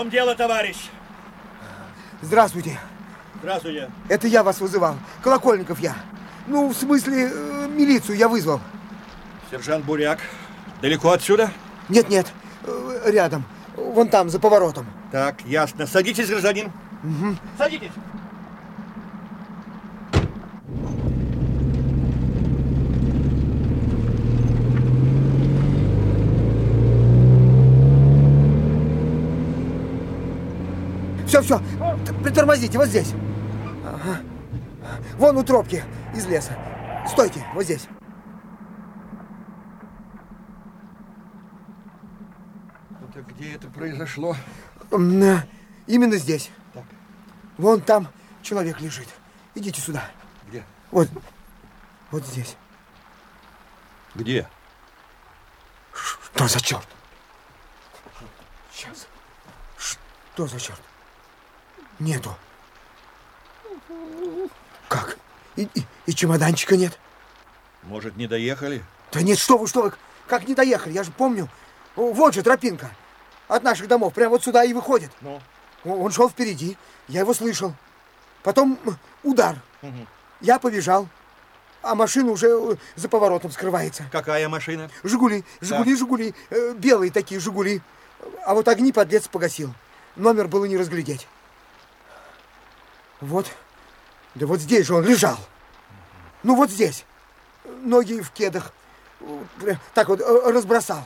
чем дело, товарищ? Здравствуйте. Здравствуйте. Это я вас вызывал. Колокольников я. Ну, в смысле, э, милицию я вызвал. Сержант Буряк. Далеко отсюда? Нет-нет, э, рядом. Вон там, за поворотом. Так, ясно. Садитесь, гражданин. Угу. Садитесь. Все, все, притормозите, вот здесь. Ага. Вон у тропки из леса. Стойте, вот здесь. Это где это произошло? Именно здесь. Так. Вон там человек лежит. Идите сюда. Где? Вот. Вот здесь. Где? Что за черт? Сейчас. Что за черт? Нету. Как? И, и, и чемоданчика нет? Может, не доехали? Да нет, что вы, что вы, как не доехали? Я же помню. Вот же тропинка. От наших домов прямо вот сюда и выходит. Ну? Он шел впереди, я его слышал. Потом удар. Угу. Я побежал, а машина уже э, за поворотом скрывается. Какая машина? Жигули, Жигули, так. Жигули. Э, белые такие Жигули. А вот огни подлец погасил. Номер было не разглядеть. Вот. Да вот здесь же он лежал. Ну вот здесь. Ноги в кедах. Так вот разбросал.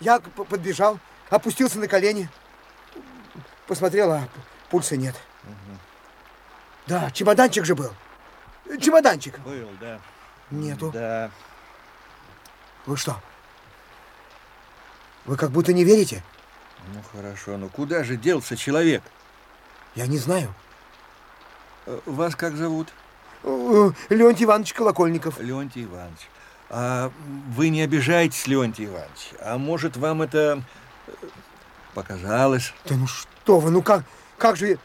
Я подбежал, опустился на колени. Посмотрел, а пульса нет. Угу. Да, чемоданчик же был. Чемоданчик. Был, да. Нету. Да. Вы что? Вы как будто не верите? Ну хорошо, но куда же делся человек? Я не знаю. Вас как зовут? Леонтий Иванович Колокольников. Леонтий Иванович. А вы не обижаетесь, Леонтий Иванович? А может, вам это показалось? Да ну что вы, ну как, как же...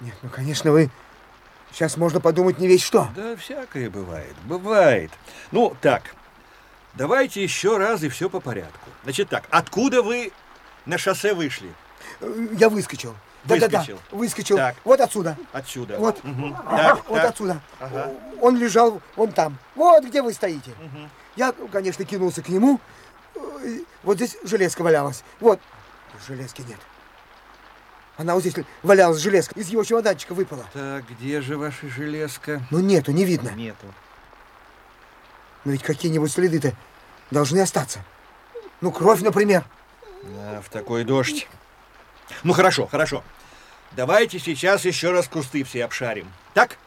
Нет, ну, конечно, вы... Сейчас можно подумать не весь что. Да всякое бывает, бывает. Ну, так, давайте еще раз и все по порядку. Значит так, откуда вы на шоссе вышли? Я выскочил. Да-да-да, выскочил. Так. Вот отсюда. Отсюда. Вот. Угу. Так, вот так. отсюда. Ага. Он лежал вон там. Вот где вы стоите. Угу. Я, конечно, кинулся к нему. Вот здесь железка валялась. Вот. Железки нет. Она вот здесь валялась, железка. Из его чемоданчика выпала. Так, где же ваша железка? Ну, нету, не видно. Нету. Но ведь какие-нибудь следы-то должны остаться. Ну, кровь, например. Да, в такой дождь. Ну, хорошо, хорошо. Давайте сейчас еще раз кусты все обшарим. Так?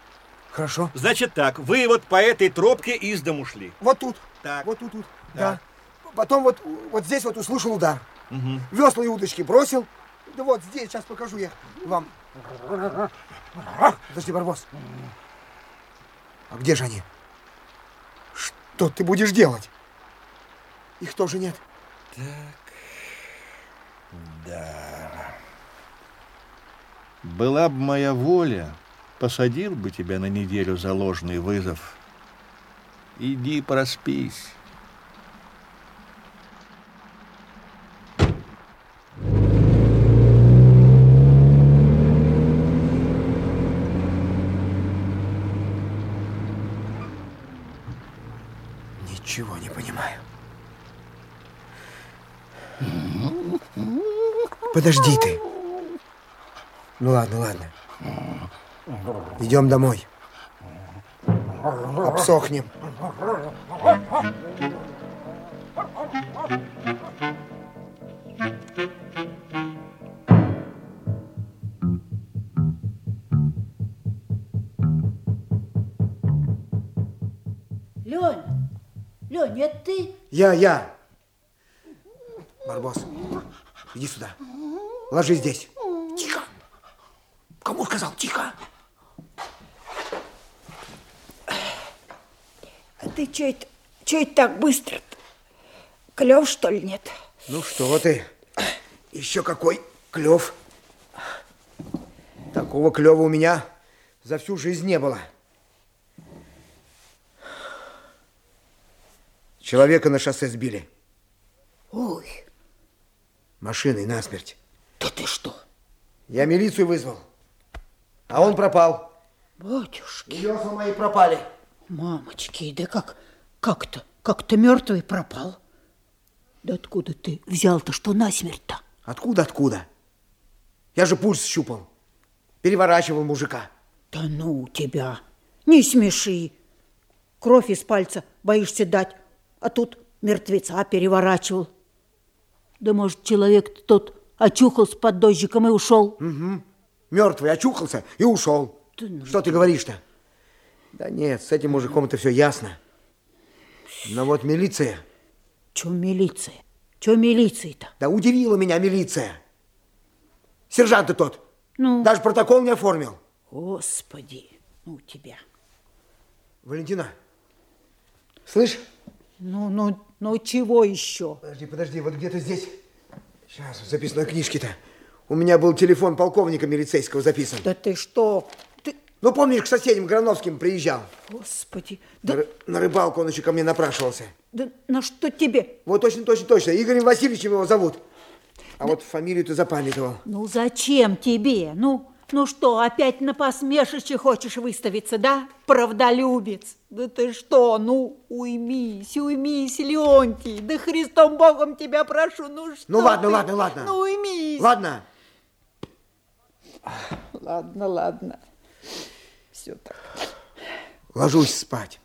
Хорошо. Значит так, вы вот по этой тропке из дому шли. Вот тут. Так. Вот тут, тут. Да. да. Потом вот, вот здесь вот услышал удар. Угу. Весла и удочки бросил. Да вот здесь, сейчас покажу я вам. Подожди, Барбос. А где же они? Что ты будешь делать? Их тоже нет. Так. Да. Была бы моя воля, посадил бы тебя на неделю за ложный вызов. Иди проспись. Ничего не понимаю. Подожди ты. Ну ладно, ладно. Идем домой. Обсохнем. Лень, Лень, это ты? Я, я. Барбос, иди сюда. Ложись здесь. Тихо. Кому сказал? Тихо. А ты что это, что это так быстро -то? Клев, что ли, нет? Ну что ты, еще какой клев. Такого клева у меня за всю жизнь не было. Человека на шоссе сбили. Ой. Машиной насмерть. Да ты что? Я милицию вызвал, а он пропал. Батюшки, Весла мои пропали. мамочки, да как, как-то, как-то мертвый пропал. Да откуда ты взял-то, что насмерть-то? Откуда, откуда? Я же пульс щупал. Переворачивал мужика. Да ну тебя, не смеши. Кровь из пальца боишься дать, а тут мертвеца переворачивал. Да может, человек тот очухался под дождиком и ушел? Мертвый очухался и ушел. Да ну. Что ты говоришь-то? Да нет, с этим мужиком-то все ясно. Но вот милиция, Че милиция? Че милиция-то? да удивила меня милиция. Сержант ты тот. Ну? Даже протокол не оформил. Господи, ну тебя. Валентина, слышь? Ну, ну, ну чего еще? Подожди, подожди, вот где-то здесь. Сейчас, в записной книжке-то. У меня был телефон полковника милицейского записан. Да ты что? Ты, Ну, помнишь, к соседям Грановским приезжал? господи, На, да, ры- на рыбалку он еще ко мне напрашивался. да на что тебе? Вот точно, точно, точно. Игорем Васильевичем его зовут. А вот фамилию ты запамятовал. Ну зачем тебе? Ну, ну что, опять на посмешище хочешь выставиться, да? Правдолюбец. Да ты что, ну уймись, уймись, Леонтий. Да Христом Богом тебя прошу, ну что Ну ладно, ты? ладно, ладно. Ну уймись. Ладно. Ладно, ладно. Все так. Ложусь спать.